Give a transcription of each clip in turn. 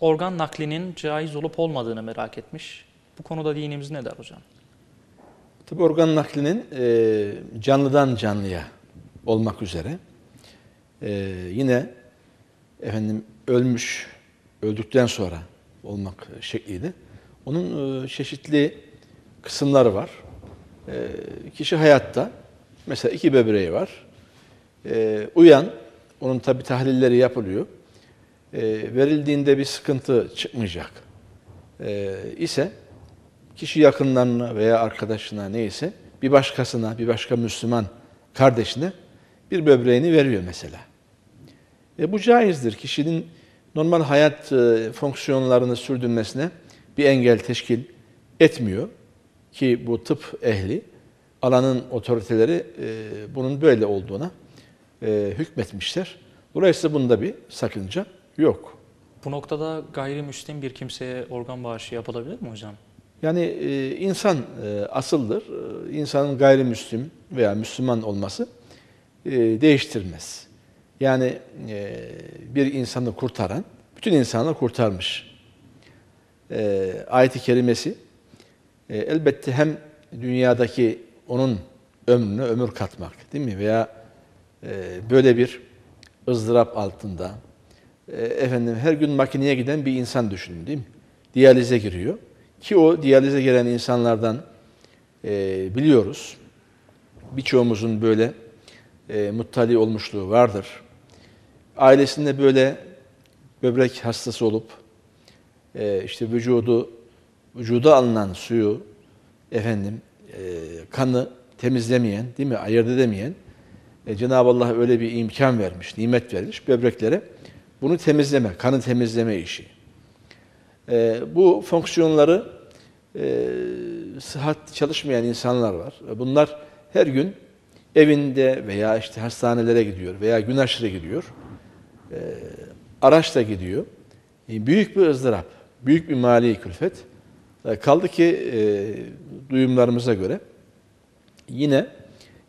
organ naklinin caiz olup olmadığını merak etmiş. Bu konuda dinimiz ne der hocam? Tabi organ naklinin e, canlıdan canlıya olmak üzere e, yine efendim ölmüş, öldükten sonra olmak şekliyle onun e, çeşitli kısımları var. E, kişi hayatta, mesela iki böbreği var. E, uyan, onun tabi tahlilleri yapılıyor. E, verildiğinde bir sıkıntı çıkmayacak e, ise kişi yakınlarına veya arkadaşına neyse bir başkasına, bir başka Müslüman kardeşine bir böbreğini veriyor mesela. E, bu caizdir. Kişinin normal hayat e, fonksiyonlarını sürdürmesine bir engel teşkil etmiyor. Ki bu tıp ehli, alanın otoriteleri e, bunun böyle olduğuna e, hükmetmişler. Dolayısıyla bunda bir sakınca yok. Bu noktada gayrimüslim bir kimseye organ bağışı yapılabilir mi hocam? Yani e, insan e, asıldır. E, insanın gayrimüslim veya Müslüman olması e, değiştirmez. Yani e, bir insanı kurtaran, bütün insanı kurtarmış. E, ayet-i kerimesi e, elbette hem dünyadaki onun ömrüne ömür katmak değil mi? Veya e, böyle bir ızdırap altında e, efendim her gün makineye giden bir insan düşünün değil mi? Diyalize giriyor. Ki o diyalize gelen insanlardan e, biliyoruz. Birçoğumuzun böyle e, muttali olmuşluğu vardır. Ailesinde böyle böbrek hastası olup e, işte vücudu vücuda alınan suyu efendim e, kanı temizlemeyen, değil mi? Ayırt edemeyen e, Cenab-ı Allah öyle bir imkan vermiş, nimet vermiş böbreklere. Bunu temizleme, kanı temizleme işi. E, bu fonksiyonları e, sıhhat çalışmayan insanlar var. Bunlar her gün evinde veya işte hastanelere gidiyor veya gün aşırı gidiyor. E, araçla gidiyor. E, büyük bir ızdırap, büyük bir mali külfet. E, kaldı ki e, duyumlarımıza göre yine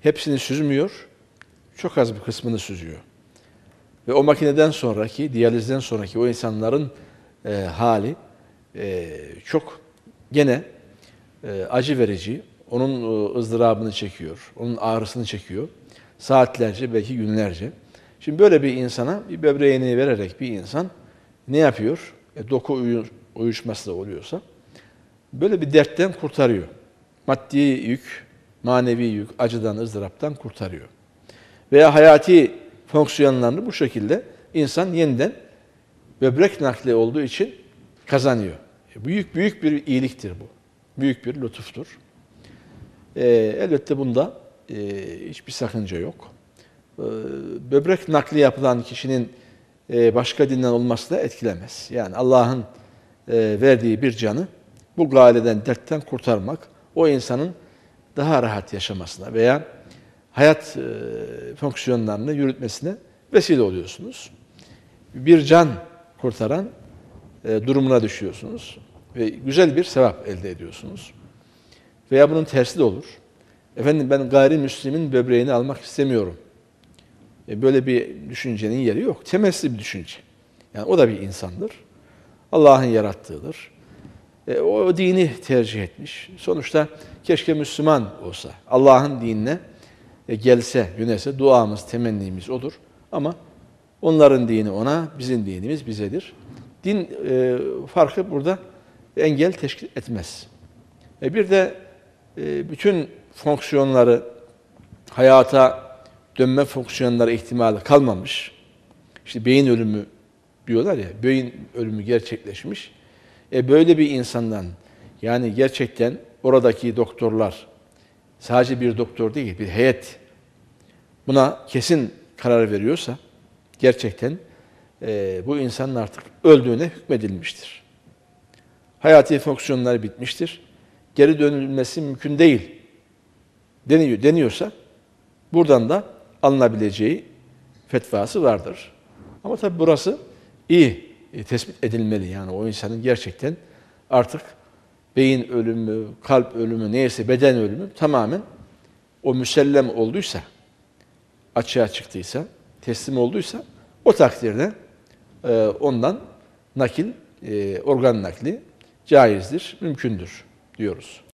hepsini süzmüyor, çok az bir kısmını süzüyor. Ve o makineden sonraki, diyalizden sonraki o insanların e, hali e, çok gene e, acı verici. Onun e, ızdırabını çekiyor, onun ağrısını çekiyor. Saatlerce, belki günlerce. Şimdi böyle bir insana bir böbreğini vererek bir insan ne yapıyor? E, doku uyu, uyuşması da oluyorsa böyle bir dertten kurtarıyor. Maddi yük, manevi yük, acıdan, ızdıraptan kurtarıyor. Veya hayati fonksiyonlarını bu şekilde insan yeniden böbrek nakli olduğu için kazanıyor. E, büyük büyük bir iyiliktir bu. Büyük bir lütuftur. E, elbette bunda e, hiçbir sakınca yok. E, böbrek nakli yapılan kişinin e, başka dinden olması da etkilemez. Yani Allah'ın e, verdiği bir canı bu galeden, dertten kurtarmak, o insanın daha rahat yaşamasına veya hayat e, fonksiyonlarını yürütmesine vesile oluyorsunuz. Bir can kurtaran e, durumuna düşüyorsunuz ve güzel bir sevap elde ediyorsunuz. Veya bunun tersi de olur. Efendim ben gayrimüslimin böbreğini almak istemiyorum. E, böyle bir düşüncenin yeri yok. Temelsli bir düşünce. Yani o da bir insandır. Allah'ın yarattığıdır. E, o dini tercih etmiş. Sonuçta keşke Müslüman olsa, Allah'ın dinine gelse, yönelse duamız, temennimiz odur. Ama onların dini ona, bizim dinimiz bizedir. Din e, farkı burada engel teşkil etmez. E, bir de e, bütün fonksiyonları hayata dönme fonksiyonları ihtimali kalmamış. İşte beyin ölümü diyorlar ya, beyin ölümü gerçekleşmiş. E böyle bir insandan yani gerçekten oradaki doktorlar sadece bir doktor değil, bir heyet buna kesin karar veriyorsa gerçekten e, bu insanın artık öldüğüne hükmedilmiştir. Hayati fonksiyonları bitmiştir. Geri dönülmesi mümkün değil deniyor, deniyorsa buradan da alınabileceği fetvası vardır. Ama tabi burası iyi e, tespit edilmeli. Yani o insanın gerçekten artık beyin ölümü, kalp ölümü, neyse beden ölümü tamamen o müsellem olduysa, açığa çıktıysa, teslim olduysa o takdirde e, ondan nakil e, organ nakli caizdir, mümkündür diyoruz.